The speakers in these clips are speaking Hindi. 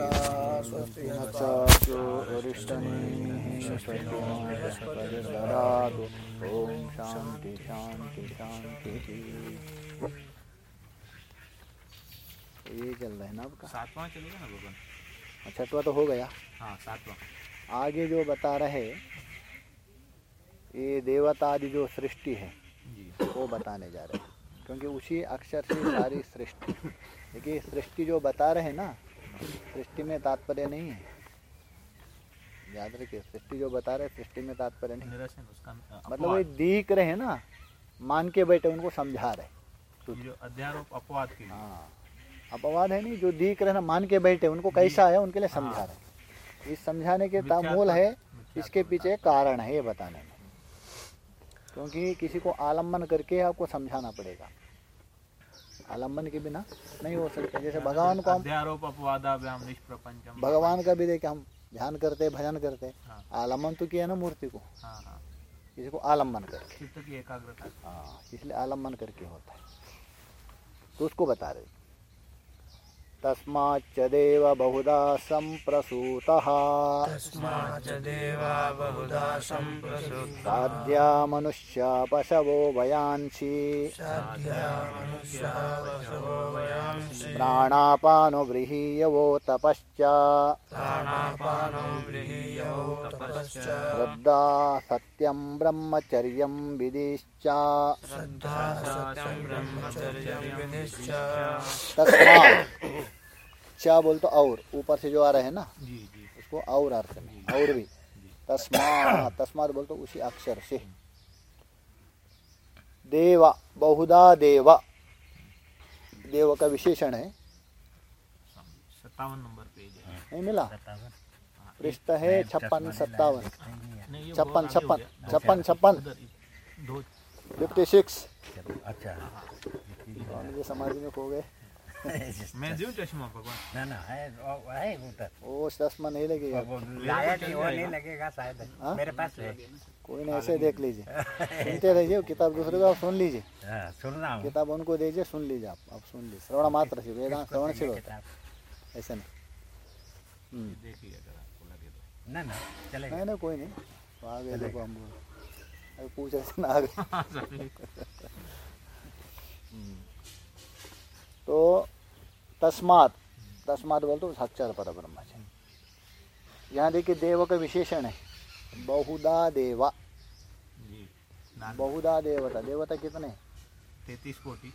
स्वस्ति ददातु ओम शांति शांति शांति ये चल रहा है ना आपका? सातवां चलेगा ना भगवान? छठवा तो हो गया। हाँ सातवां। आगे जो बता रहे ये देवता आदि जो सृष्टि है जी। वो बताने जा रहे हैं। क्योंकि उसी अक्षर से सारी सृष्टि। देखिए सृष्टि जो बता रहे हैं ना सृष्टि में तात्पर्य नहीं है। याद रखिए सृष्टि जो बता रहे सृष्टि में तात्पर्य नहीं। उसका मतलब ये दीख रहे हैं ना मान के बैठे उनको समझा रहे अपवाद। जो अध्यारोप अपवाद के हाँ अपवाद है नहीं जो दीख रहे ना मान के बैठे उनको कैसा है उनके लिए समझा रहे इस समझाने के मूल है इसके पीछे कारण है ये बताने में। क्योंकि किसी को आलंबन करके आपको समझाना पड़ेगा। आलंबन के बिना नहीं हो सकते। जैसे भगवान को हम भगवान का भी देखे हम ध्यान करते भजन करते। हाँ। आलंबन तो किया ना मूर्ति को? हाँ हाँ। किसी को आलंबन करके एकाग्रता। हाँ इसलिए आलंबन करके होता है। तो उसको बता रहे तस्माच्च देव बहुधा संप्रसूतः तस्माच्च देवा बहुधा सम्प्रसुप्ता साध्या मनुष्या पशवो वयांसि। प्राणापानो गृहीयवो तपश्च। श्रद्धा सत्यं ब्रह्मचर्यं विधिश्च। च। बोल तो और ऊपर से जो आ रहे हैं ना जी जी। उसको और अर्थ में और भी। तस्मात तस्मात बोल तो उसी अक्षर से। देवा बहुधा देवा। देव का विशेषण है। सत्तावन नंबर पेज नहीं मिला? पृष्ठ है छप्पन सत्तावन। छप्पन हो छप्पन छप्पन छप्पन। उधर दो फिफ्टी सिक्स अच्छा। मुझे समाज में खो गए। मैं चश्मा भगवान? ना ना है वो- है उधर वो चश्मा नहीं लगेगा। लाया नहीं वो नहीं लगेगा शायद। हाँ? मेरे पास है। कोई नहीं ऐसे देख लीजिए। सुनते रहिए किताब दूसरे को आप सुन लीजिए। हाँ, सुन रहा हूँ। किताब उनको दीजिए सुन लीजिए आप आप सुन लीजिए। श्रवण मात्र से वेदांत श्रवण से है ऐसे नहीं हम्म। तो। ना ना चलेगा। नहीं नहीं कोई नहीं। तो आ गए देखो हम पूछ रहे थे ना आ गए तो तस्मात तस्मात बोल तो साक्षात पर ब्रह्म है यहाँ देखिए देव का विशेषण है। बहुधा देवा। बहुधा देवता। देवता कितने तैतीस कोटि।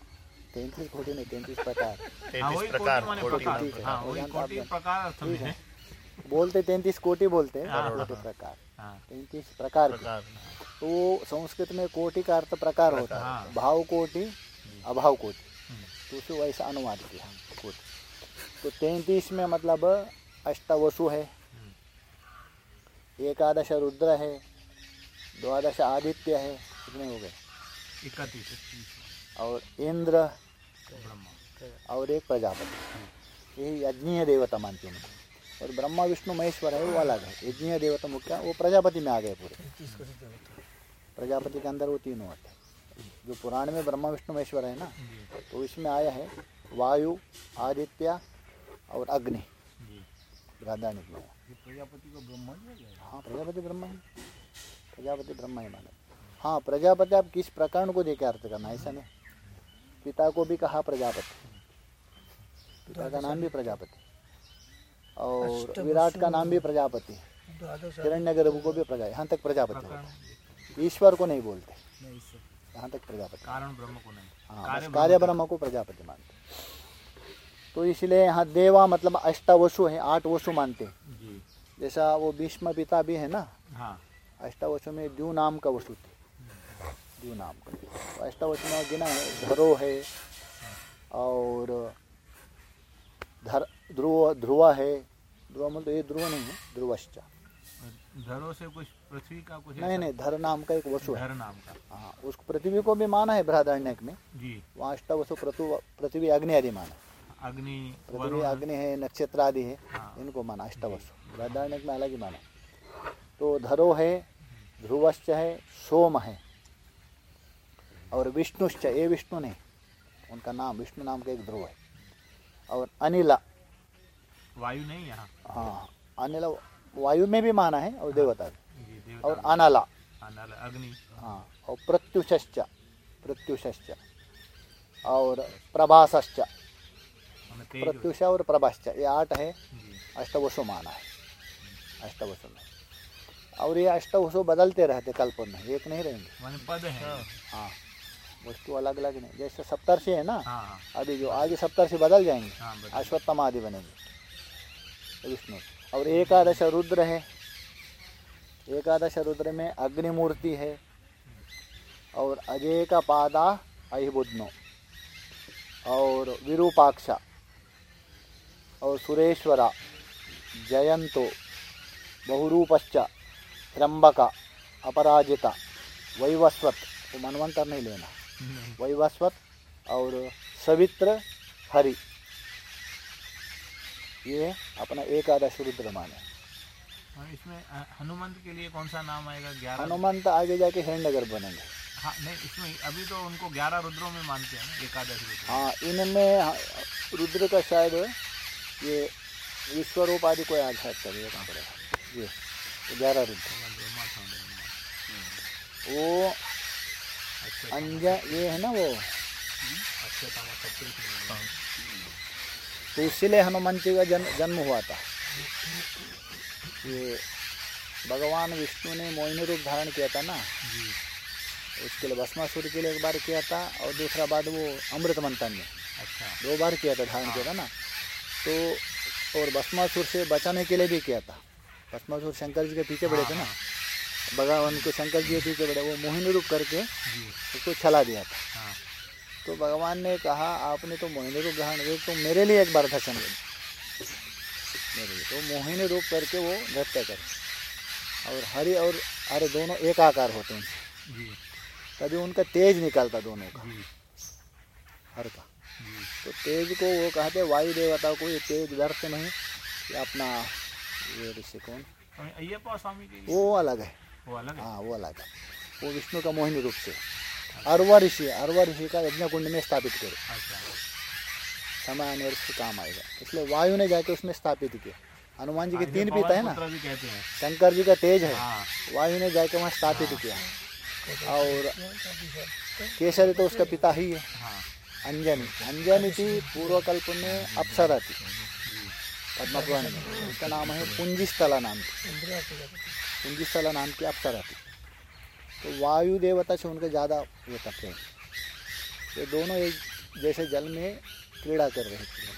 तैतीस कोटि नहीं तैतीस प्रकार। हाँ ठीक है, हाँ ठीक है। बोलते तैतीस कोटि बोलते हैं हाँ, कोटि हाँ, प्रकार। हाँ। तैंतीस प्रकार के। तो संस्कृत में कोटि का अर्थ प्रकार होता है। हाँ। भाव कोटि अभाव कोटि। हम्म, तो उसे वैसा अनुवाद किया कोटि। तो तैंतीस में मतलब अष्टवसु है। एकादश रुद्र है। द्वादश आदित्य है। कितने हो गए? इकतीस। और इंद्र और एक प्रजापति। यही यज्ञीय देवता मानते हैं। और ब्रह्मा विष्णु महेश्वर है वो अलग है। यज्ञीय देवता मुख्य वो प्रजापति में आ गए पूरे। प्रजापति के अंदर वो तीनों आते हैं। जो पुराण में ब्रह्मा विष्णु महेश्वर है ना तो इसमें आया है वायु आदित्य और अग्नि। राधा ने प्रजापति को ब्रह्मा हाँ प्रजापति ब्रह्मा है। प्रजापति ब्रह्मा ही माना। हाँ प्रजापति आप किस प्रकरण को देखे अर्थ करना ऐसा नहीं। पिता को भी कहा प्रजापति। पिता का नाम भी प्रजापति। और विराट का नाम भी प्रजापति है। हिरण्य गर्भ को भी प्रजा यहाँ तक प्रजापति ईश्वर को नहीं बोलते। यहाँ तक प्रजापति कारण ब्रह्म को नहीं। हाँ कार्य ब्रह्म को प्रजापति मानते तो इसलिए यहाँ देवा मतलब अष्टावसु है आठ वसु मानते हैं। जैसा वो भीष्म पिता भी है ना? हाँ। अष्टावसु में द्यू नाम का वसु थे। द्यू नाम का। तो अष्टावसु में गिना है धरो है और धर ध्रुव ध्रुव है। ध्रुव मतलब ये ध्रुव नहीं है ध्रुवश्च। धरो से कुछ पृथ्वी का कुछ नहीं नहीं धर नाम का एक वसु है। धर नाम का। हाँ उस पृथ्वी को भी माना है बृहदारण्यक में जी। वहाँ अष्टावसु पृथु पृथ्वी अग्नि आदि माना अग्नि पृथ्वी अग्नि है नक्षत्र आदि है हाँ। इनको माना अष्टावसु। बृहदारण्यक में अलग ही माना तो धरो है ध्रुवश्च है सोम है और विष्णुश्च ये विष्णु नहीं उनका नाम विष्णु नाम का एक ध्रुव है। और अनिला वायु नहीं यहाँ। हाँ अनिल वायु में भी माना है और देवता भी। और अनाला। अनल अग्नि। हाँ और प्रत्युषश्च प्रत्युषश्च और प्रभासश्च। हो- प्रत्युष और प्रभाश्च ये आठ है। जी। अष्टवसु माना है। अष्टवसु में। और ये अष्टवसु बदलते रहते कल्प में एक नहीं रहेंगे। पद है। हाँ वस्तु अलग अलग नहीं जैसे सप्तर्षि है ना हाँ हाँ। अभी जो आगे सप्तर्षि बदल जाएँगे हाँ अश्वत्थम आदि बनेंगे। विष्णु। और एकादश रुद्र है। एकादश रुद्र में अग्निमूर्ति है। और अजय का पादा अहिबुद्नो और विरूपाक्षा। और सुरेश्वरा जयंतो बहुरूपश्च त्र्यंबका अपराजिता वैवस्वत। तो मनवंतर नहीं लेना। वैवस्वत और सवित्र हरि। ये अपना एकादश रुद्र माने और इसमें हनुमंत के लिए कौन सा नाम आएगा? ग्यारह हनुमंत आगे जाके हिरण्यगर बनेंगे। हाँ नहीं इसमें अभी तो उनको ग्यारह रुद्रों में मानते हैं एकादश रुद्र हाँ इनमें हाँ, रुद्र का शायद ये विश्वरूप आदि को याद शायद करिए कहाँ पड़ेगा ये ग्यारह रुद्र। ब्रह्मा। वो अच्छा अंज ये है ना वो? तो इसीलिए हनुमान जी का जन्म जन्म हुआ था। ये भगवान विष्णु ने मोहिनी रूप धारण किया था ना? उसके लिए भस्मासुर के लिए एक बार किया था और दूसरा बाद वो अमृत मंथन में अच्छा। दो बार किया था धारण किया था ना? तो और भस्मासुर से बचाने के लिए भी किया था। भस्मासुर शंकर जी के पीछे पड़े थे ना? भगवान को शंकर जी के पीछे पड़े वो मोहिनी रूप करके उसको छला दिया था। हाँ। तो भगवान ने कहा आपने तो मोहिनी रूप धारण किया तो मेरे लिए एक बार दर्शन करो। मेरे लिए। तो मोहिनी रूप करके वो नृत्य करे और हरि और अरे दोनों एक आकार होते हैं। तभी उनका तेज निकलता दोनों का। हर का। तो तेज को वो कहते वायु देवता को ये तेज व्यर्थ नहीं ये अपना ये ऋषि कौन अय्यप्पा स्वामी वो अलग है। वो अलग है? हाँ वो अलग है। वो विष्णु का मोहिनी रूप से। अरवा ऋषि अरवा ऋषि का यज्ञ कुंड में स्थापित करो समय आने और काम आएगा इसलिए वायु ने जाके उसमें स्थापित किया हनुमान जी के तीन पिता है ना शंकर जी का तेज है वायु ने जाके वहाँ स्थापित किया और केसरी तो उसका पिता ही है अंजनी अंजनी थी पूर्व कल्प में अप्सरा थी पद्मपुराण में उसका नाम है पुंजिस्थला नाम की पुंजिस्थला नाम की अप्सरा थी तो वायु देवता से उनके ज़्यादा वो था प्रेम ये दोनों एक जैसे जल में क्रीड़ा कर रहे थे।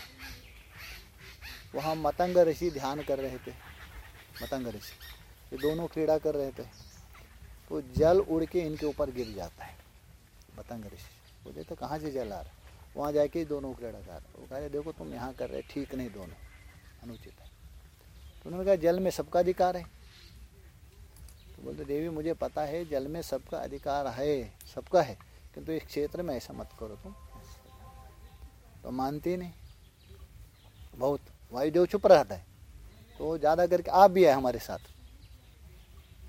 वहाँ मतंग ऋषि ध्यान कर रहे थे। मतंग ऋषि, ये दोनों क्रीड़ा कर रहे थे। तो जल उड़ के इनके ऊपर गिर जाता है। मतंग ऋषि बोले तो कहाँ से जल आ रहा है। वहाँ जाके ही दोनों क्रीड़ा कर रहे वो कह रहे देखो तुम यहाँ कर रहे ठीक नहीं दोनों, अनुचित है। तो उन्होंने कहा, जल में सबका अधिकार है। तो बोलते, देवी, मुझे पता है, जल में सबका अधिकार है, सबका है, किंतु इस क्षेत्र में ऐसा मत करो तुम। तो मानती नहीं। बहुत वायुदेव चुप रहता है। तो ज़्यादा करके आप भी आए हमारे साथ।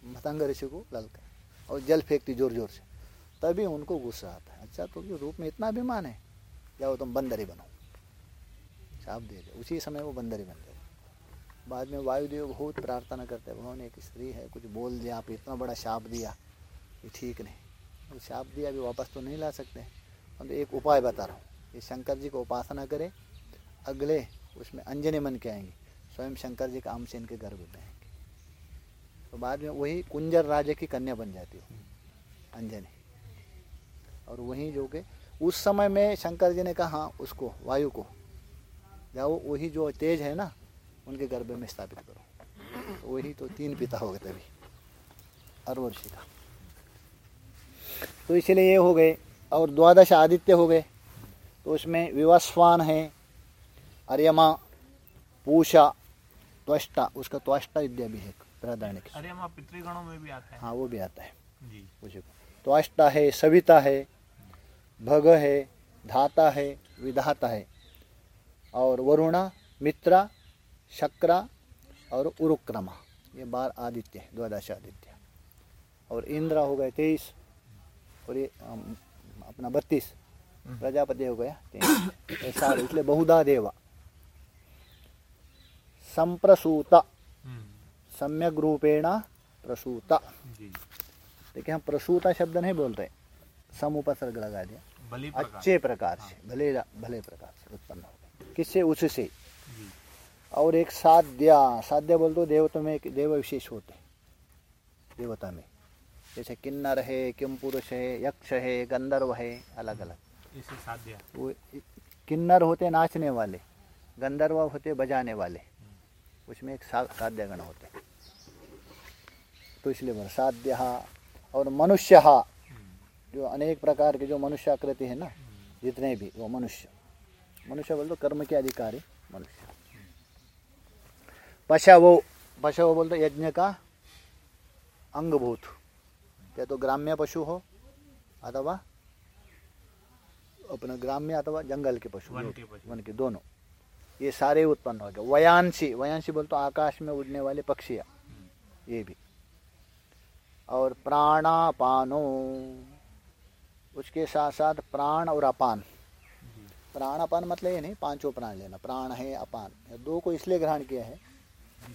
मतंग ऋषि को ललका और जल फेंकती ज़ोर ज़ोर से। तभी उनको गुस्सा आता है। अच्छा तो रूप में इतना अभिमान है? जाओ तुम बंदरी बनो। शाप दे दे। उसी समय वो बंदरी बन गए बाद में वायुदेव बहुत प्रार्थना करते हैं। भगवान एक स्त्री है, कुछ बोल दिया, आप इतना बड़ा शाप दिया, ये ठीक नहीं। वो शाप दिया, अभी वापस तो नहीं ला सकते। हम तो एक उपाय बता रहा हूँ। ये शंकर जी को उपासना करें, अगले उसमें अंजनी मन के आएँगे। स्वयं शंकर जी का अंश इनके गर्भ में आएँगे। तो बाद में वही कुंजर राजा की कन्या बन जाती हो, अंजनी। और वहीं जो के उस समय में शंकर जी ने कहा हाँ उसको, वायु को। जाओ, वही जो तेज है ना उनके गर्भ में स्थापित करो। तो वही तो तीन पिता हो गए तभी। का तो इसलिए ये हो गए और द्वादश आदित्य हो गए। तो उसमें विवस्वान है अर्यमा पूषा त्वष्टा उसका त्वष्टा विद्या भी है प्राधान्य की अरे हम पितृगणों में भी आता है। हाँ वो भी आता है। जी। उसी को त्वष्टा है सविता है भग है धाता है विधाता है। और वरुणा मित्रा शक्रा और उरुक्रमा ये बार आदित्य है द्वादश आदित्य और इंद्र हो गए तेईस और ये अपना बत्तीस प्रजापति हो गया तेईस। ऐसा इसलिए बहुधा देवा। संप्रसूत सम्यक रूपेण प्रसूत। देखिए हम प्रसूता शब्द नहीं बोल रहे सम उपसर्ग लगा दिया। अच्छे प्रकार से भले भले प्रकार से उत्पन्न हो गए। किससे? उससे। और एक साध्या साध्य बोल तो देवता में एक देव विशेष होते देवता में। जैसे किन्नर है किम पुरुष है यक्ष है गंधर्व है अलग अलग इसे साध्य। वो किन्नर होते नाचने वाले। गंधर्व होते बजाने वाले। उसमें एक सा, साध्य गण होते तो इसलिए बोला साध्य और मनुष्य जो अनेक प्रकार के जो मनुष्य आकृति है ना जितने भी वो मनुष्य। मनुष्य बोल तो कर्म के अधिकारी मनुष्य। पशवो पशवो बोल तो यज्ञ का अंगभूत। या तो ग्राम्य पशु हो अथवा अपना ग्राम्य अथवा जंगल के पशु वन के पशु। वन के दोनों। ये सारे उत्पन्न हो गए। वयांशी वयांशी बोल तो आकाश में उड़ने वाले पक्षियाँ ये भी। और प्राणापानो उसके साथ साथ प्राण और अपान। प्राण अपान मतलब ये नहीं पाँचों प्राण लेना। प्राण है अपान। दो को इसलिए ग्रहण किया है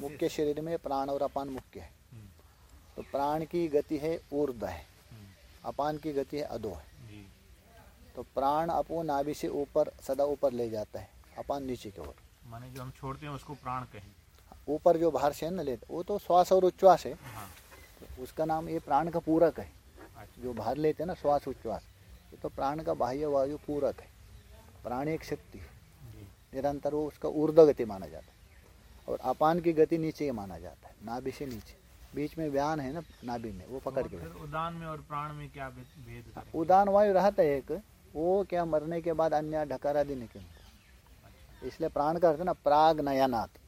मुख्य शरीर में प्राण और अपान मुख्य है। तो प्राण की गति है ऊर्ध है अपान की गति है अधो है। तो प्राण अपो नाभि से ऊपर सदा ऊपर ले जाता है अपान नीचे की ओर। माने जो हम छोड़ते हैं उसको प्राण कहें। ऊपर जो बाहर से है ना लेते वो तो श्वास और उच्छ्वास है। हाँ। तो उसका नाम ये प्राण का पूरक है। अच्छा। जो बाहर लेते हैं ना श्वास उच्छ्वास ये तो प्राण का बाह्य वायु पूरक है। प्राण एक शक्ति है। निरंतर वो उसका ऊर्ध गति माना जाता है। और अपान की गति नीचे ही माना जाता है नाभि से नीचे। बीच में व्यान है ना नाभि में वो पकड़ के उदान में और प्राण में क्या भेद उदान वायु रहता है एक वो क्या मरने के बाद अन्य ढकारा दी निकलता इसलिए प्राण का अर्थ ना प्राग नयनाथ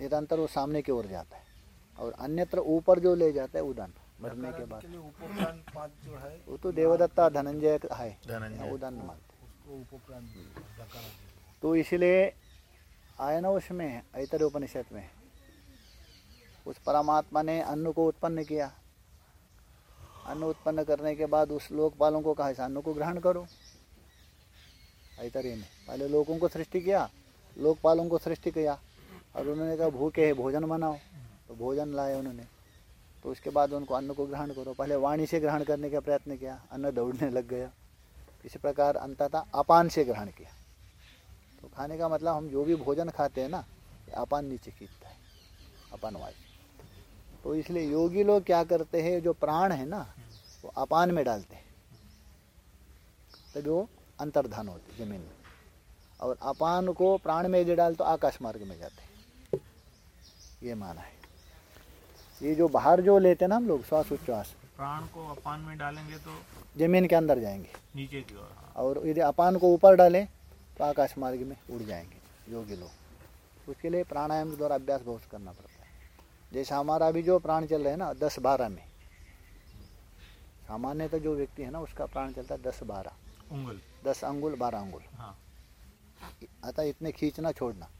निरंतर वो सामने की ओर जाता है। और अन्यत्र ऊपर जो ले जाता है उदान मरने के बाद। है वो तो देवदत्ता धनंजय है। धनंजय। उदान मानते तो इसलिए आया ना उसमें ऐतर उपनिषद में उस परमात्मा ने अन्न को उत्पन्न किया। अन्न उत्पन्न करने के बाद उस लोकपालों को कहा, इस अन्न को ग्रहण करो। ऐतरेय ने पहले लोगों को सृष्टि किया, लोकपालों को सृष्टि किया। और उन्होंने कहा, भूखे है, भोजन बनाओ। तो भोजन लाए उन्होंने। तो उसके बाद उनको अन्न को ग्रहण करो। पहले वाणी से ग्रहण करने का प्रयत्न किया, अन्न दौड़ने लग गया। इसी प्रकार अंततः अपान से ग्रहण किया। खाने का मतलब हम जो भी भोजन खाते हैं ना अपान नीचे खींचता है अपान वायु तो इसलिए योगी लोग क्या करते हैं जो प्राण है ना वो अपान में डालते हैं। तभी वो अंतर्धान होते ज़मीन में। और अपान को प्राण में यदि डाल तो आकाश मार्ग में जाते हैं। ये माना है। ये जो बाहर जो लेते हैं ना हम लोग श्वास उच्छ्वास प्राण को अपान में डालेंगे तो ज़मीन के अंदर जाएँगे। नीचे की ओर हाँ। और यदि अपान को ऊपर डालें तो आकाश मार्ग में उड़ जाएँगे योगी लोग। उसके लिए प्राणायाम के द्वारा अभ्यास बहुत करना पड़ता है। जैसे हमारा अभी जो प्राण चल रहा है ना दस बारह में सामान्यतः जो व्यक्ति है ना उसका प्राण चलता है दस बारह। उंगल। दस अंगुल बारह अंगुल। हाँ। अतः इतने खींचना छोड़ना।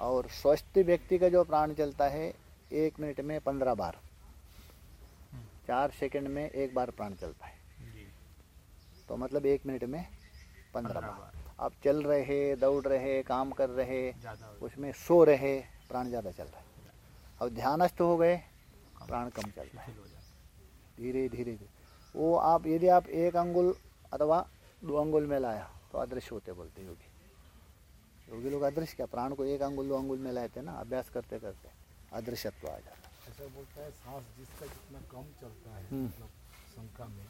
और स्वस्थ व्यक्ति का जो प्राण चलता है एक मिनट में पंद्रह बार। चार सेकंड में एक बार प्राण चलता है। तो मतलब एक मिनट में पंद्रह बार। आप चल रहे दौड़ रहे काम कर रहे उसमें सो रहे प्राण ज़्यादा चल रहा है। और ध्यानस्थ हो गए प्राण कम चल रहा है। धीरे धीरे वो आप यदि आप एक अंगुल अथवा दो अंगुल में लाया तो अदृश्य होते बोलते योगी। योगी लोग अदृश्य क्या? प्राण को एक अंगुल दो अंगुल में लाते ना अभ्यास करते करते अदृश्यत्व आ जाता है। ऐसा बोलता है सांस जिसका जितना कम चलता है हम्म। मतलब शंका में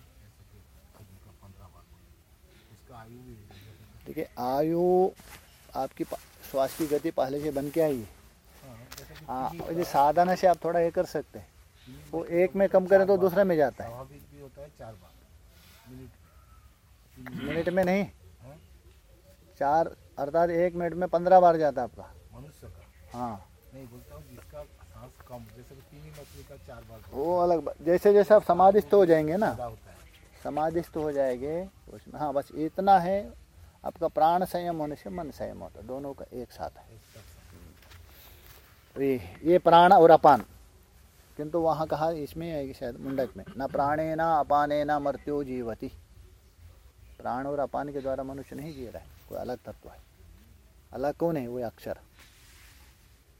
उसका आयु भी है आयु आपकी श्वास की गति पहले से बन के आई है। हाँ, हाँ का साधना से आप थोड़ा ये कर सकते हैं। वो एक में कम करें तो दूसरे में जाता है। मिनट। में नहीं। हाँ, चार अर्थात एक मिनट में पंद्रह बार जाता है आपका। मनुष्य का। हाँ। नहीं बोलता हूँ जिसका सांस कम जैसे कि तीन मछली का चार बार। वो अलग। जैसे जैसे आप समाधिस्थ हो जाएँगे ना। है। समाधिस्थ हो जाएँगे उसमें हाँ बस इतना है आपका प्राण संयम होने से मन संयम होता है दोनों का एक साथ है। तो ये ये प्राण और अपान। किंतु वहाँ कहा इसमें है कि शायद मुंडक में ना प्राणे ना अपाने ना मृत्यु जीवती। प्राण और अपान के द्वारा मनुष्य नहीं जी रहा है कोई अलग तत्व है। अलग कौन है वो अक्षर।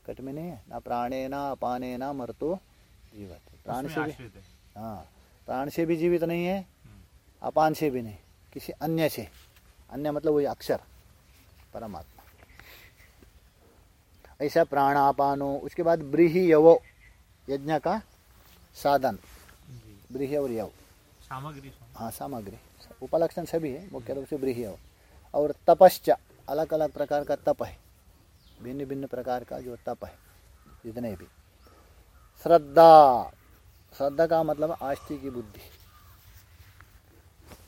कट में नहीं है ना प्राणे ना अपाने ना मरतो जीवत प्राण से भी हाँ। प्राण से भी जीवित नहीं है अपान से भी नहीं किसी अन्य से। अन्य मतलब वही अक्षर परमात्मा। ऐसा प्राणापानो उसके बाद ब्रीही यवो यज्ञ का साधन। ब्रीही और यव। सामग्री हाँ सामग्री। उपलक्षण सभी है मुख्य रूप से ब्रीही यव। और तपश्च अलग अलग प्रकार का तप है। भिन्न भिन्न प्रकार का जो तप है जितने भी। श्रद्धा। श्रद्धा का मतलब आस्ति की बुद्धि।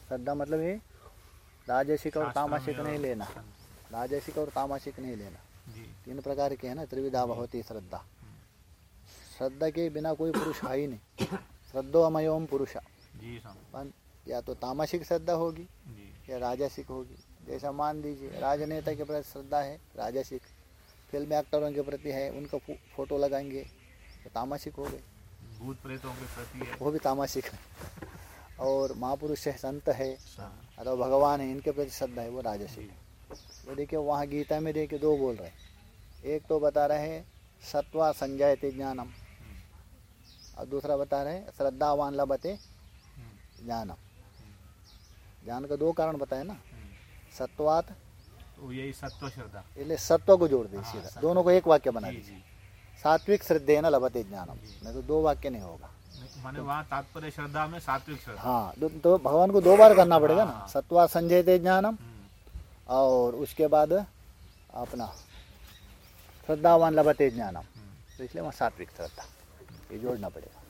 श्रद्धा मतलब ये राजसिक और तामसिक नहीं लेना। राजसिक और तामसिक नहीं लेना। तीन प्रकार के है ना त्रिविधा होती श्रद्धा। श्रद्धा के बिना कोई पुरुष है ही नहीं। श्रद्धोमयोम पुरुष। या तो तामसिक श्रद्धा होगी या राजसिक होगी। जैसा मान दीजिए राजनेता के प्रति श्रद्धा है राजसिक। फ़िल्म एक्टरों के प्रति है उनका फ़ोटो लगाएँगे तो तामसिक हो गए। भूत प्रेतों के प्रति है। वो भी तामसिक है। और महापुरुष है संत है। हाँ, अथवा भगवान है इनके प्रति श्रद्धा है वो राजसिक है। वो देखिए वहाँ गीता में देखिए दो बोल रहे हैं। एक तो बता रहे हैं सत्वा संजयते ज्ञानम। और दूसरा बता रहे हैं श्रद्धावान लभते ज्ञानम। ज्ञान का दो कारण बताए ना। सत्वात तो यही सत्व श्रद्धा। इसलिए सत्व को जोड़ दे हाँ, दोनों को एक वाक्य बना दीजिए। सात्विक श्रद्धे न लभते ज्ञानम। नहीं तो दो वाक्य नहीं होगा। माने वहाँ तात्पर्य श्रद्धा में सात्विक श्रद्धा। हाँ तो भगवान को दो बार करना पड़ेगा ना। हाँ। सत्वा संजयते ज्ञानम हम्म, और उसके बाद अपना श्रद्धावान लभते ज्ञानम। हम्म, तो इसलिए वहाँ सात्विक श्रद्धा ये जोड़ना पड़ेगा।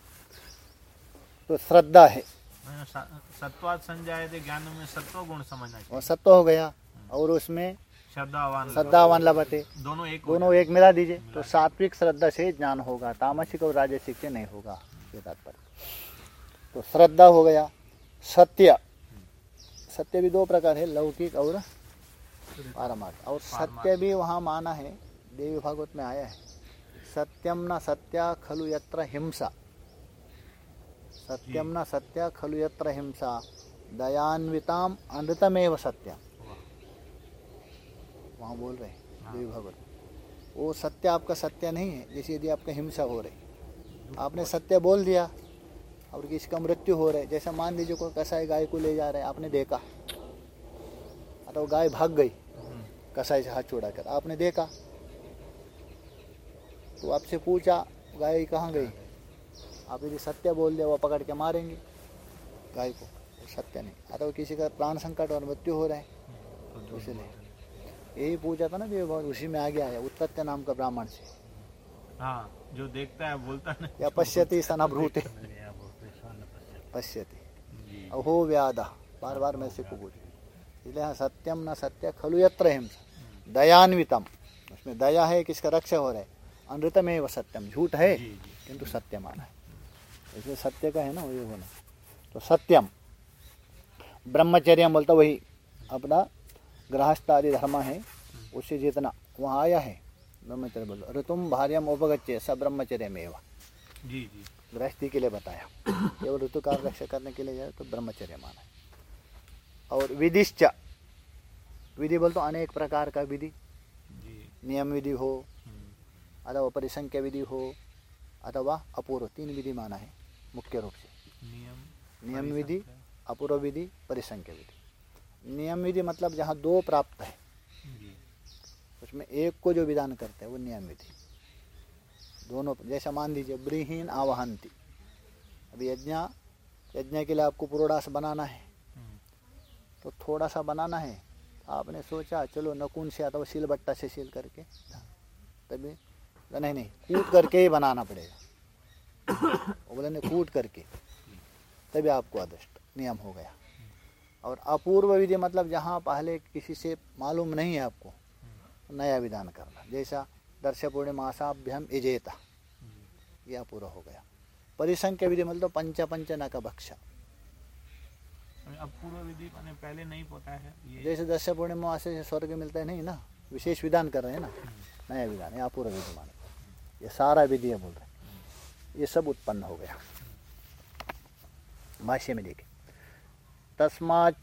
तो श्रद्धा है। मैंने सा- सत्वाद संजाय थे ज्ञान में सत्व गुण समझना चाहिए। सत्व हो गया और उसमें श्रद्धावान श्रद्धावान लभते। दोनों एक दोनों एक मिला दीजिए। तो सात्विक श्रद्धा से ज्ञान होगा तामसिक और राजसिक से नहीं होगा ये तात्पर्य। तो श्रद्धा हो गया। सत्य। सत्य भी दो प्रकार है लौकिक और पारमार्थ और सत्य भी वहाँ माना है देवी भागवत में आया है। सत्यम न सत्या खलु यत्र हिंसा। सत्यम न सत्या खलु यत्र हिंसा। दयान्विताम अनृतमेव सत्यम। जाए। वहाँ बोल रहे हैं हाँ। देवी भागवत। वो सत्य आपका सत्य नहीं है जैसे यदि आपका हिंसा हो रही। आपने सत्य बोल दिया और किसी का मृत्यु हो रहा है। जैसा मान लीजिए कोई कसाई गाय को ले जा रहा है आपने देखा। अथवा गाय भाग गई। कसाई से हाथ छुड़ाकर आपने देखा? तो आपसे पूछा गाय कहाँ गई? आप यदि सत्य बोल दिया वो पकड़ के मारेंगे गाय को। वो सत्य नहीं। अथवा किसी का प्राण संकट और मृत्यु हो रहा है। तो इसलिए यही पूछा था ना देव भगवान उसी में आगे आया उत्पत्ति नाम का ब्राह्मण से। हाँ जो देखता है बोलता नहीं। या पश्यति सनभ्रूते या बोलते स्वर्ण पश्चिम पश्यति। अहो व्याधा बार बार मैं से को बोल इसलिए हाँ सत्यम न सत्य खलु यत्र हिंसा। दयान्वितम। उसमें दया है किसका रक्षा हो रहा है? अनृतमेव सत्यम। झूठ है किंतु सत्य माना है। इसलिए सत्य का है ना वही होना। तो सत्यम। ब्रह्मचर्य बोलता वही अपना गृहस्थ आदि धर्म है उससे जितना वहाँ आया है ब्रह्मचर्य बोलो ऋतुम भार्यम उपगच्चे स ब्रह्मचर्य में जी जी। गृहस्थी के लिए बताया। केवल ऋतु का रक्षा करने के लिए जाए तो ब्रह्मचर्य माना है। और विधिश्च विधि बोल तो अनेक प्रकार का विधि। नियम विधि हो हम्म, अथवा परिसंख्य विधि हो अथवा अपूर्व तीन विधि माना है मुख्य रूप से। नियम नियम विधि अपूर्व विधि परिसंख्य विधि। नियम विधि मतलब जहाँ दो प्राप्त है उसमें एक को जो विधान करते हैं वो नियम विधि। दोनों जैसा मान लीजिए, ब्रीहीन आवाहंती। अभी यज्ञ यज्ञ के लिए आपको पुरोडास बनाना है। तो थोड़ा सा बनाना है। आपने सोचा, चलो नकुन से अथवा सील बट्टा से सील करके, तभी, नहीं नहीं, कूट करके ही बनाना पड़ेगा। वो बोले, नहीं, कूट करके। तभी आपको अदृष्ट नियम हो गया। और अपूर्व विधि मतलब जहाँ पहले किसी से मालूम नहीं है आपको, नया विधान करना। जैसा दर्श पूर्णिमासाभ्यम इजेता। यह पूरा हो गया। परिसंख्य विधि मतलब पंच पंच न का भक्षा अब पूर्व विधि पहले नहीं पता है जैसे दर्श पूर्णिमा से स्वर्ग मिलता है नहीं ना? विशेष विधान कर रहे हैं ना? नया विधान या पूर्व विधि माने। ये सारा विधि है बोल रहे ये सब उत्पन्न हो गया। भाष्य में देखिए। तस्माच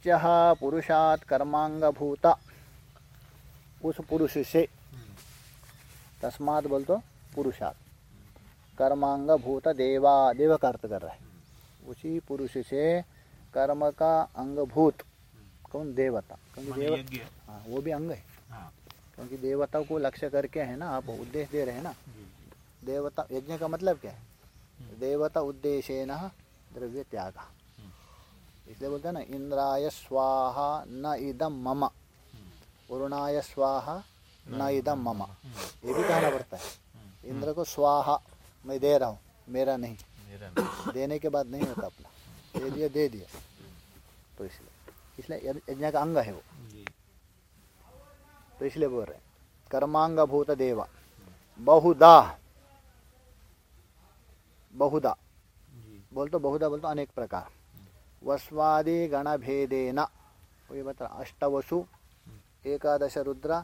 पुरुषात कर्मांग भूता उस पुरुष से तस्मात बोल तो पुरुषार्थ कर्मांग भूत देवा देव का अर्थ कर रहा है। उसी पुरुष से कर्म का अंगभूत कौन देवता? क्योंकि माने देव हाँ। वो भी अंग है। हाँ। क्योंकि देवता को लक्ष्य करके है ना आप उद्देश्य दे रहे हैं ना। देवता यज्ञ का मतलब क्या है? देवता उद्देश्य न द्रव्य त्याग। इसलिए बोलते हैं ना इंद्राय स्वाहा न इदम मम। वरुणाय स्वाहा न इदम मम। ये भी कहना पड़ता है इंद्र को स्वाहा मैं दे रहा हूँ मेरा नहीं। देने के बाद नहीं होता अपना। दे दिया दे दिया। तो इसलिए इसलिए यज्ञ का अंग है वो। तो इसलिए बोल रहे हैं कर्मांग भूत देवा बहुदा बहुधा। जी। बोल तो बहुधा बोल तो अनेक प्रकार। वस्वादि गण भेदे न ये बता अष्टवसु एकादश रुद्र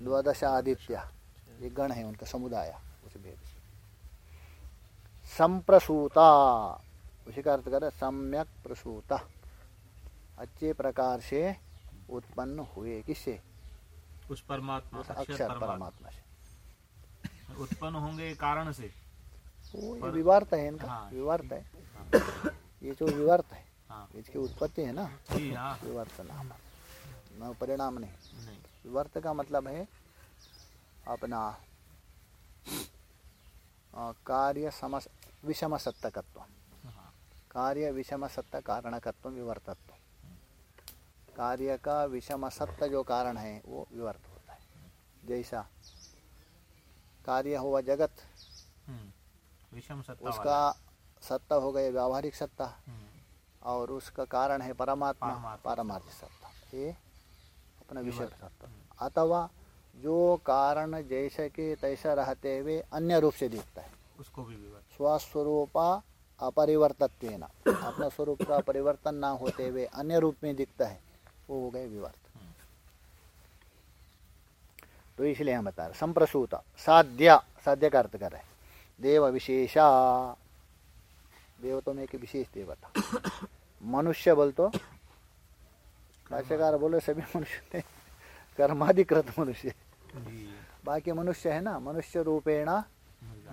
द्वादश आदित्य ये गण है उनका समुदाय उस भेद से। संप्रसूता उसी का अर्थ कर सम्यक प्रसूता। अच्छे प्रकार से उत्पन्न हुए किससे? उस परमात्मा उस अक्षर परमात्मा। से। उत्पन्न होंगे कारण से। वो ये विवार्त है इनका हाँ। विवार्त है। हाँ। ये जो विवार्त है हाँ। इसकी उत्पत्ति है ना? हाँ। विवर्त नाम। परिणाम नहीं। नहीं। विवर्त का मतलब है अपना कार्य समस विषम सत्तकत्व। कार्य विषम सत्त कारणकत्व विवर्तत्व। कार्य का विषम सत्य जो कारण है वो विवर्त होता है। जैसा कार्य हुआ जगत हम्म, विषम सत्ता उसका सत्ता हो गया व्यावहारिक सत्ता हम्म, और उसका कारण है परमात्मा परमात्मा। पारमार्थिक सत्ता। ये अपना विषय अथवा जो कारण जैसे के तैसा रहते हुए अन्य रूप से दिखता है। उसको भी विवर्त स्वस्वरूपा अपरिवर्तत्व अपना स्वरूप का परिवर्तन ना होते हुए अन्य रूप में दिखता है वो हो गए विवर्त। तो इसलिए हम बता रहे संप्रसूत साध्य साध्य का अर्थ कर रहे हैं। देव विशेषा देवतों में एक विशेष देवता। मनुष्य बोल तो भाष्यकार बोले सभी मनुष्य थे कर्माधिकृत मनुष्य बाकी मनुष्य है ना मनुष्य रूपेण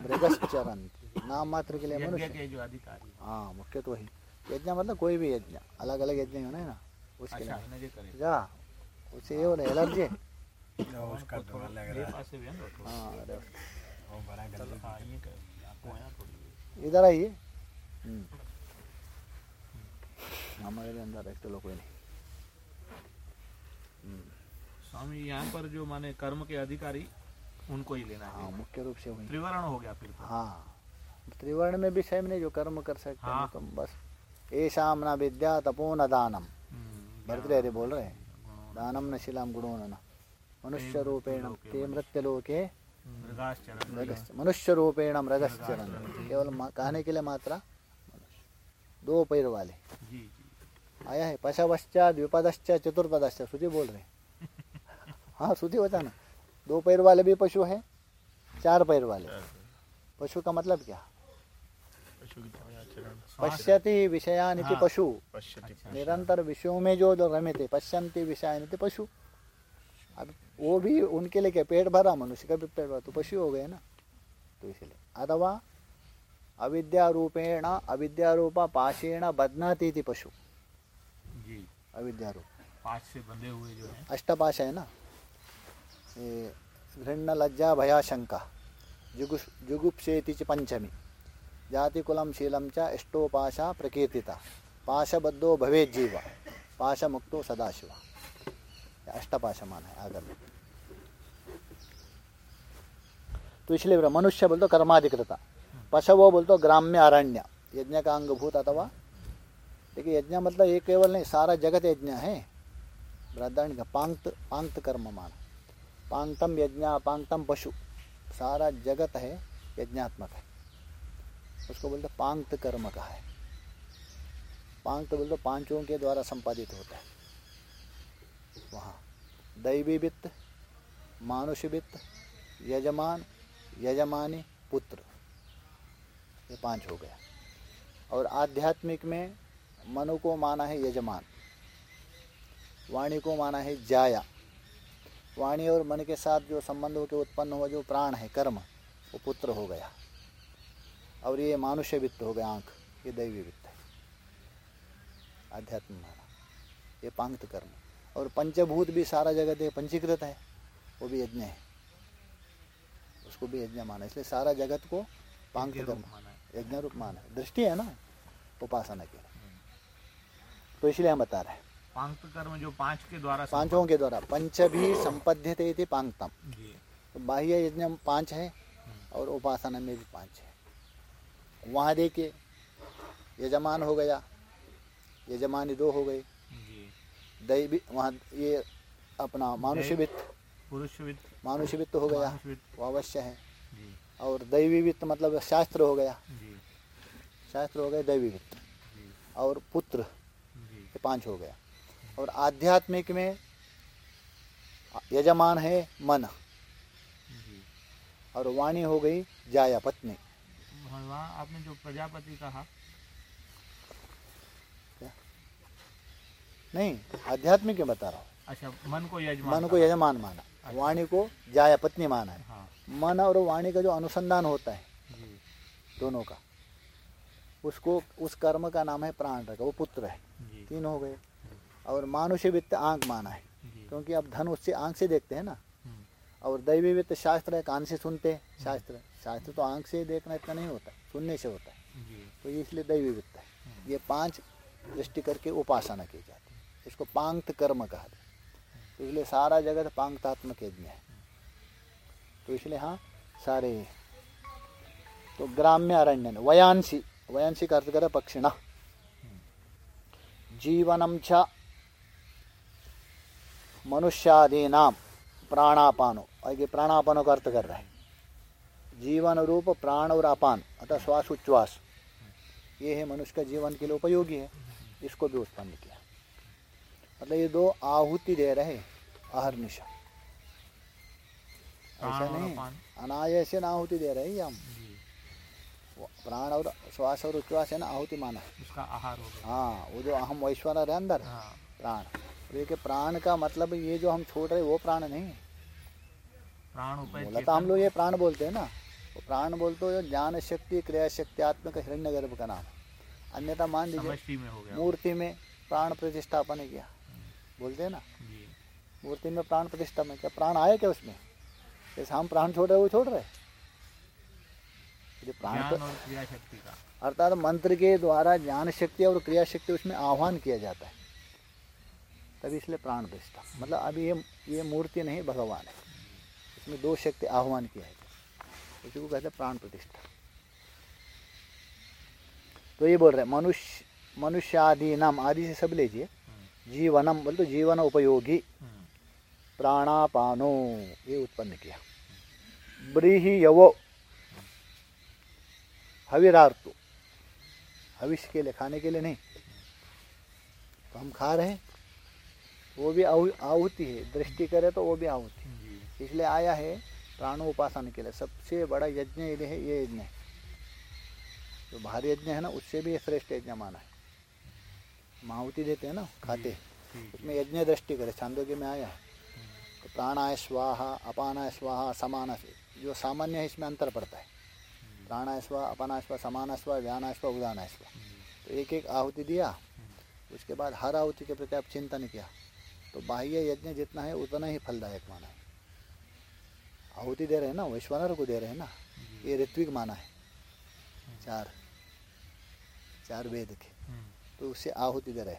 मृगश्चरन नाम मात्र के लिए मनुष्य के जो अधिकारी हाँ। मुख्य तो वही। यज्ञ मतलब कोई भी यज्ञ अलग अलग यज्ञ होना है ना उसके अच्छा लिए। जा उससे ये हो रहा एलर्जी है? उसका धुआँ लग ये रहा है। पासे भी है। हाँ इधर आइए। हम्म। हमारे अंदर एक तो लोग कोई नहीं। स्वामी यहाँ पर जो माने कर्म के अधिकारी उनको ही लेना हाँ है। मुख्य रूप से वही। त्रिवर्ण हो गया फिर तो। हाँ त्रिवर्ण में भी सेम नहीं जो कर्म कर सकते हाँ। तो बस। ऐशाम न विद्या तपो न दानम। हम्म, भरतृहरि बोल रहे हैं। दानम न शिलाम गुणो न मनुष्य रूपेण ते मृगाश्चरण। मृगश्च मनुष्य रूपेण मृगश्चरण। केवल कहने के लिए मात्रा दो पैर वाले। आया है पशवश्चा द्विपदश्च चतुर्पदश्च श्रुति बोल रहे हैं। हाँ श्रुति होता ना। दो पैर वाले भी पशु है चार पैर वाले। पशु का मतलब क्या? पश्यति विषयानिति हाँ। पशु। अच्छा, निरंतर विषयों में जो रमे थे पश्यंती विषयानिति पशु। अब वो भी उनके लिए क्या? पेट भरा मनुष्य का भी पेट भरा तो पशु हो गए ना। तो इसलिए अथवा अविद्या रूपेण अविद्या रूपा पाशेण बदनाती थी पशु। जी। अविद्या रूप पाँच से बंधे हुए जो है। अष्टपाश है ना? ये घृण्य लज्जा भया शंका जुगु जुगुप्सेति च कुलम शीलम च अष्टोपाशा प्रकीर्तिता। पाशबद्धो भवे जीव। पाशमुक्तो सदाशिव। ये अष्टपाश है आगर में तो इसलिए मनुष्य बोल तो कर्माधिकृता। पशवो बोल तो ग्राम्य अरण्य यज्ञ का अंगभूत अथवा, देखिए, यज्ञ मतलब ये केवल नहीं, सारा जगत यज्ञ है। बृहदारण्य का पांक्त पांक्त कर्म मान। पांगतम यज्ञ, पांगतम पशु। सारा जगत है, यज्ञात्मक है। उसको बोलते पांगत कर्म का है। पांक्त बोलते पाँचों के द्वारा संपादित होता है। वहाँ दैवी वित्त मानुष वित्त यजमान, यजमानी, पुत्र, ये पाँच हो गया। और आध्यात्मिक में मनु को माना है यजमान, वाणी को माना है जाया। वाणी और मन के साथ जो संबंध होकर उत्पन्न हुआ जो प्राण है कर्म वो पुत्र हो गया। और ये मानुष्य वित्त हो गया आँख ये दैवी वित्त है। आध्यात्म माना ये पांक्त कर्म। और पंचभूत भी सारा जगत है पंचीकृत है वो भी यज्ञ है। उसको भी यज्ञ माना इसलिए सारा जगत को यज्ञ कर्म यज्ञ रूप माना दृष्टि है ना उपासना के तो इसलिए हम बता रहे हैं। पांक्त कर्म जो पाँच के द्वारा पाँचों के द्वारा। पंच भी संपद्यते थे पांक्तम। जी। तो बाह्य यज्ञ पाँच है और उपासना में भी पाँच है। वहाँ देखिए यजमान हो गया यजमान दो हो गए दैवी वहाँ ये अपना मानुष्य दैव- वित्त पुरुष वित्त मानुष्य वित्त हो गया वो अवश्य है। जी। और दैवी वित्त मतलब शास्त्र हो गया। जी। शास्त्र हो गया दैवी वित्त और पुत्र ये पाँच हो गया। और आध्यात्मिक में यजमान है मन। और वाणी हो गई जाया पत्नी। भगवान आपने जो प्रजापति कहा। नहीं आध्यात्मिक में बता रहा हूँ। अच्छा मन को यजमान मन को यजमान माना। अच्छा। वाणी को जाया पत्नी माना है। हाँ। मन और वाणी का जो अनुसंधान होता है जी। दोनों का उसको उस कर्म का नाम है प्राण रखा वो पुत्र है। तीन हो गए। और मानुष्य वित्त आँख माना है। क्योंकि अब धन उससे आँख से देखते हैं ना। हम्म, और दैवी वित्त शास्त्र है कान से सुनते हैं। शास्त्र शास्त्र तो आँख से देखना इतना नहीं होता सुनने से होता है। तो ये इसलिए दैवी वित्त है ये पाँच दृष्टि करके उपासना की जाती है। इसको पांक्त कर्म कहा जाता तो इसलिए सारा जगत पांक्तात्मक यज्ञ है। तो इसलिए हाँ सारे तो ग्राम्य अरण्य वयांसी। वयांसी का अर्थ करे पक्षिण। जीवनम च मनुष्यादीनाम प्राणापानो। और ये प्राणापानों का अर्थ कर रहा है। जीवन रूप प्राण और अपान अतः श्वास उच्छ्वास। ये है मनुष्य का जीवन के लिए उपयोगी है। इसको भी उत्पन्न किया। मतलब ये दो आहुति दे रहे आहर निशा। ऐसा नहीं। अनायास ना आहुति दे रहे हम। प्राण और श्वास और उच्छ्वास है ना आहुति माना। है उसका आहार हो हाँ वो जो अहम वैश्वर है अंदर हाँ। प्राण। देखिए प्राण का मतलब ये जो हम छोड़ रहे वो प्राण नहीं प्राण उपाय बोला तो हम लोग ये प्राण बोलते हैं ना। प्राण बोलते हो जो ज्ञान शक्ति क्रिया शक्ति आत्मक हिरण्य गर्भ का नाम। है अन्यथा मान लीजिए में हो मूर्ति में प्राण प्रतिष्ठापन किया बोलते हैं ना। मूर्ति में प्राण प्रतिष्ठापन क्या प्राण आए क्या उसमें? जैसे हम प्राण छोड़ रहे वो छोड़ रहे प्राण तो अर्थात मंत्र के द्वारा ज्ञान शक्ति और क्रिया शक्ति उसमें आह्वान किया जाता है। तभी इसलिए प्राण प्रतिष्ठा मतलब अभी ये ये मूर्ति नहीं, भगवान है। इसमें दो शक्ति आह्वान किया है। उसी को कहते हैं प्राण प्रतिष्ठा। तो ये बोल रहे हैं, मनुष्य मनुष्यादि नाम आदि से सब लीजिए। जीवनम, बोल तो जीवन उपयोगी। प्राणापानो, ये उत्पन्न किया। ब्रीही यवो, हविरार्तु। हविष्य के लिए, खाने के लिए नहीं। तो हम खा रहे हैं। वो भी आहु आहुति है। दृष्टि करे तो वो भी आहुति जी। इसलिए आया है प्राणो उपासना के लिए। सबसे बड़ा यज्ञ यदि है ये यज्ञ है। जो भारी यज्ञ है ना उससे भी श्रेष्ठ यज्ञ माना है। हम आहुति देते हैं ना खाते। उसमें यज्ञ दृष्टि करे छांदोग्य में आया है। तो प्राणाय स्वाहा अपानाय स्वाहा समान जो सामान्य है इसमें अंतर पड़ता है। प्राणाय स्वा अपानाय स्वा समान स्वा व्यानाय स्वा उदानाय स्वा तो एक एक आहुति दिया। उसके बाद हर आहुति के प्रति आप चिंतन किया। तो बाह्य यज्ञ जितना है, उतना ही फलदायक माना है। आहुति दे रहे हैं ना, वैश्वानर को दे रहे हैं ना, ये ऋत्विक माना है। चार चार वेद के। तो उससे आहुति दे रहे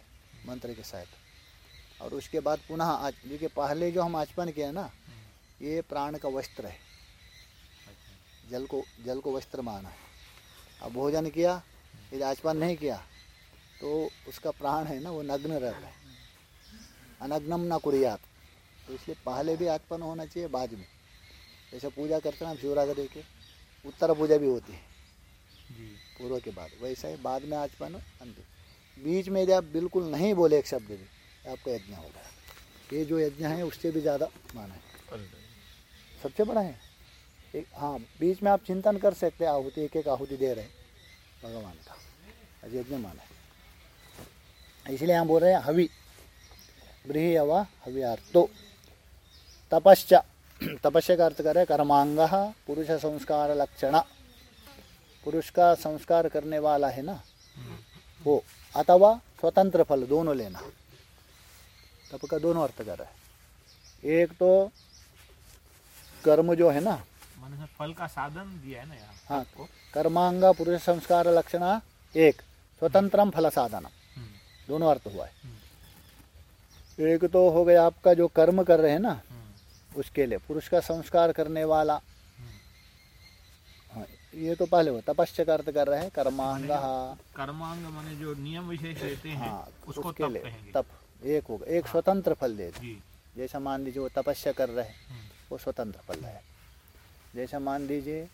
मंत्र के साथ। और उसके बाद पुनः आज, देखिए, पहले जो हम आचमन किया ना, ये प्राण का वस्त्र है। जल को जल को वस्त्र माना है। अब भोजन किया, यदि आचमन नहीं किया तो उसका प्राण है ना, वो नग्न रहता है। अनग्नम न कुरियात। तो इसलिए पहले भी आचमन होना चाहिए बाद में। जैसे पूजा करते हैं हम शिवरात्रि के उत्तर पूजा भी होती है। पूर्व के बाद वैसा ही बाद में आचमन अंत। बीच में यदि आप बिल्कुल नहीं बोले एक शब्द भी आपका यज्ञ हो गया ये जो यज्ञ है उससे भी ज़्यादा माना है। सबसे बड़ा है। एक हाँ बीच में आप चिंतन कर सकते हैं आहुति एक एक आहुति दे रहे हैं भगवान का। यज्ञ माना है। इसलिए हम बोल रहे हैं हवि। ब्रीही हवा हवियार तो तपश्च। तपस्या का अर्थ करे कर्मांग पुरुष संस्कार लक्षण पुरुष का संस्कार करने वाला है ना? वो अथवा स्वतंत्र फल दोनों लेना। तप का दोनों अर्थ कर रहा है एक तो कर्म जो है ना? फल का साधन दिया है ना यहाँ हाँ कर्मांग पुरुष संस्कार लक्षण एक। स्वतंत्रम फल साधनम। हम्म, दोनों अर्थ हुआ है। एक तो हो गया आपका जो कर्म कर रहे हैं ना उसके लिए पुरुष का संस्कार करने वाला। हाँ ये तो पहले हो तपस्या अर्थ कर रहे हैं कर्मांग। कर्मांग माने जो नियम विशेष रहते हैं हाँ उसको उसके तप लिए तप एक होगा एक हाँ, स्वतंत्र फल दे दे। जैसा मान लीजिए वो तपस्या कर रहे हैं हम्म, वो स्वतंत्र फल है। जैसा मान लीजिए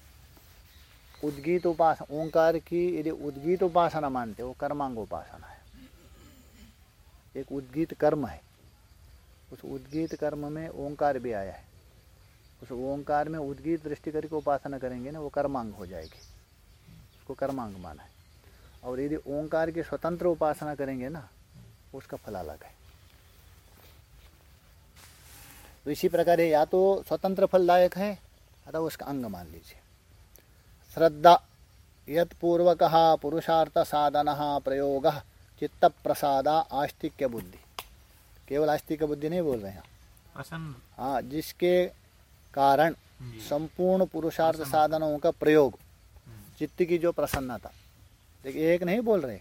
उद्गीत उपासना ओंकार की यदि उद्गीत उपासना मानते हो, वो कर्मांग उपासना है। एक उद्गीत कर्म है। उस उद्गीत कर्म में ओंकार भी आया है। उस ओंकार में उद्गीत दृष्टि करके उपासना करेंगे ना, वो कर्मांग हो जाएगी। उसको कर्मांग माना है। और यदि ओंकार की स्वतंत्र उपासना करेंगे ना उसका फल अलग है। तो इसी प्रकार या तो स्वतंत्र फलदायक है, अथवा उसका अंग मान लीजिए। श्रद्धा, यत्पूर्वक, पुरुषार्थ साधन, प्रयोग चित्त प्रसाद आस्तिक्य बुद्धि केवल आस्तिक्य बुद्धि नहीं बोल रहे हैं। हाँ जिसके कारण संपूर्ण पुरुषार्थ साधनों का प्रयोग हम्म, चित्त की जो प्रसन्नता देखिए एक नहीं बोल रहे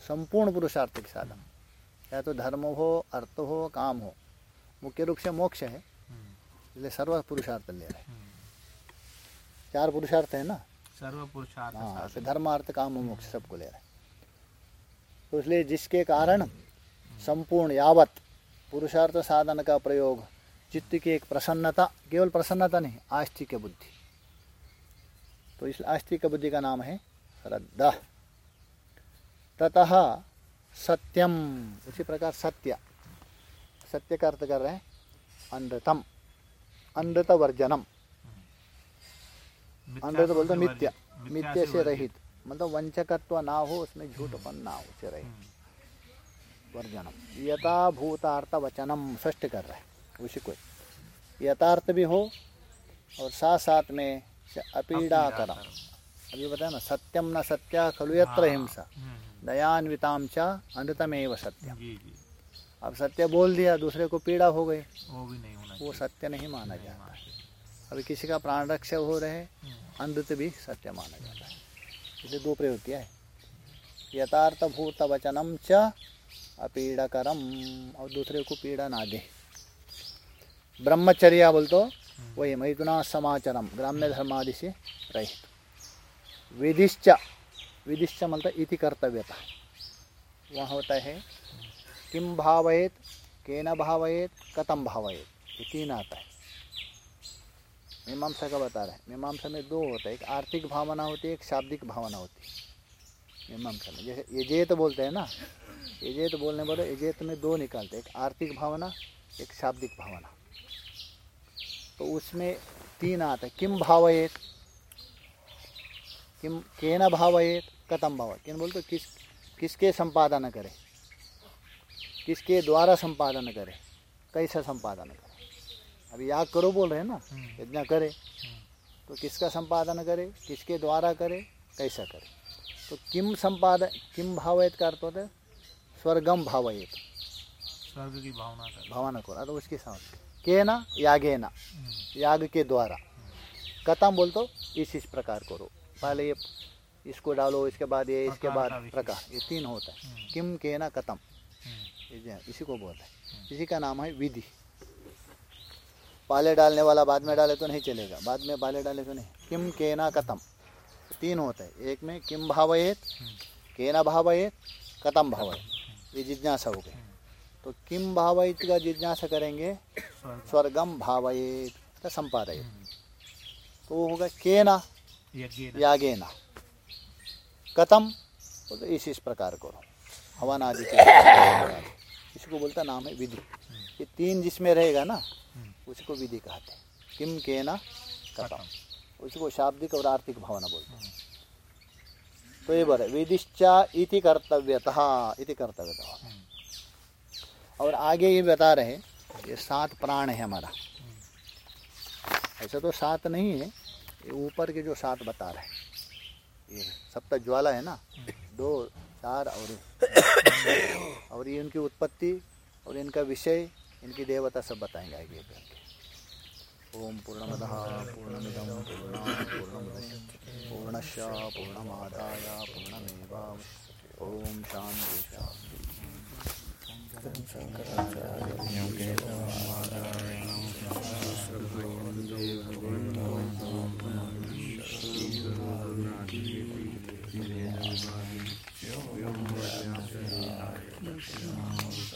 संपूर्ण पुरुषार्थ के साधन। या तो धर्म हो अर्थ हो काम हो मुख्य रूप से मोक्ष है हम्म, इसलिए सर्व पुरुषार्थ ले रहे हम्म, चार पुरुषार्थ है ना? सर्व पुरुषार्थ हाँ धर्म अर्थ काम मोक्ष सबको ले रहे तो इसलिए जिसके कारण संपूर्ण यावत पुरुषार्थ साधन का प्रयोग चित्त की एक प्रसन्नता केवल प्रसन्नता नहीं आस्तिक बुद्धि। तो इस आस्तिक बुद्धि का नाम है श्रद्धा। ततः सत्यम उसी प्रकार सत्य। सत्य का अर्थ कर रहे हैं अनृतम अनृत वर्जनम अंदर तो बोलते मिथ्या वर्जित, मिथ्या से रहित। मतलब वंचकत्व ना हो उसमें झूठपन ना हो से रहित। हम्म, वर्जनम। यथाभूतार्थ वचनम स्पष्ट कर रहा है उसी को यथार्थ भी हो और साथ साथ में अपीड़ा करम अभी बताया ना सत्यम न सत्या खलु यत्र हाँ, हिंसा। हम्म, दयान्विताम च अनृतमेव सत्यम। अब सत्य बोल दिया दूसरे को पीड़ा हो गई। वो भी नहीं होना वो सत्य नहीं माना नहीं जाता। अभी किसी का प्राण रक्षक हो रहे हम्म, अनृत भी सत्य माना जाता है। इसलिए दो प्रयोग है। यथार्थ भूत वचनम च अपीड़करम। और दूसरे को पीड़ा ना दे। ब्रह्मचर्या बोल तो वही मैथुना समाचरम, ग्राम्य धर्मादि से रहित। विधिश्च विधिश्च मतलब इति कर्तव्यता। वहाँ होता है किम भावयेत, केन भावयेत कतम भावयेत, ये तीन आता है। मीमांसा का बता रहा है। मीमांसा में दो होता है, एक आर्थिक भावना होती है, एक शाब्दिक भावना होती है। मीमांसा में, जैसे ये यजेत बोलते हैं ना यजेत बोलने बोले यजेत में दो निकालते हैं एक आर्थिक भावना एक शाब्दिक भावना। तो उसमें तीन आता है किम भावयेत किम केन भावयेत कतम भाव किन बोलते किस किसके संपादन करे? किसके द्वारा संपादन करे? कैसा संपादन करे? अभी याग करो बोल रहे हैं ना? हम्म, यज्ञ करे। तो किसका संपादन करे? किसके द्वारा करे? कैसा करे? तो किम संपादन किम भावयत का अर्थ होता है स्वर्गम भावयत। स्वर्ग की भावना कर। भावना को तो उसके साथ। के ना यागे ना हम्म, याग के द्वारा। कथम बोल तो इस इस प्रकार करो। पहले ये इसको डालो इसके बाद ये इसके बाद प्रकार ये तीन होता है। हम्म, किम के ना हम्म, है, इसी को बोलते हैं। इसी का नाम है विधि। पाले डालने वाला बाद में डाले तो नहीं चलेगा। बाद में पाले डाले तो नहीं। किम केना कतम तीन होता है। एक में किम भावयेत केना भावयेत कतम भावयेत। ये जिज्ञासा हो गई। तो किम भावयित का जिज्ञासा करेंगे? स्वर्ग स्वर्गम भावयेत संपादयेत। तो वो होगा केना? यागेना। कथम वो तो इस इस प्रकार करो हवन आदि के इसको बोलता नाम है विधि। ये तीन जिसमें रहेगा ना उसको विधि कहते हैं। किम के ना कथम उसको शाब्दिक और आर्थिक भावना बोलते हैं। तो ये बोले विधिश्चा इति कर्तव्यतः इति कर्तव्यतः और आगे ये बता रहे ये सात प्राण है हमारा ऐसा तो सात नहीं है ये ऊपर के जो सात बता रहे ये सप्त ज्वाला है ना दो चार और। और ये उनकी उत्पत्ति और इनका विषय इनकी देवता सब बताएँगे आगे ओम पूर्णमद पूर्णमिदं पूर्णा पूर्णमुदच्यते पूर्णश्च पूर्णमादाय पूर्णमेवावशिष्यते ॐ शान्ति शान्ति Thank.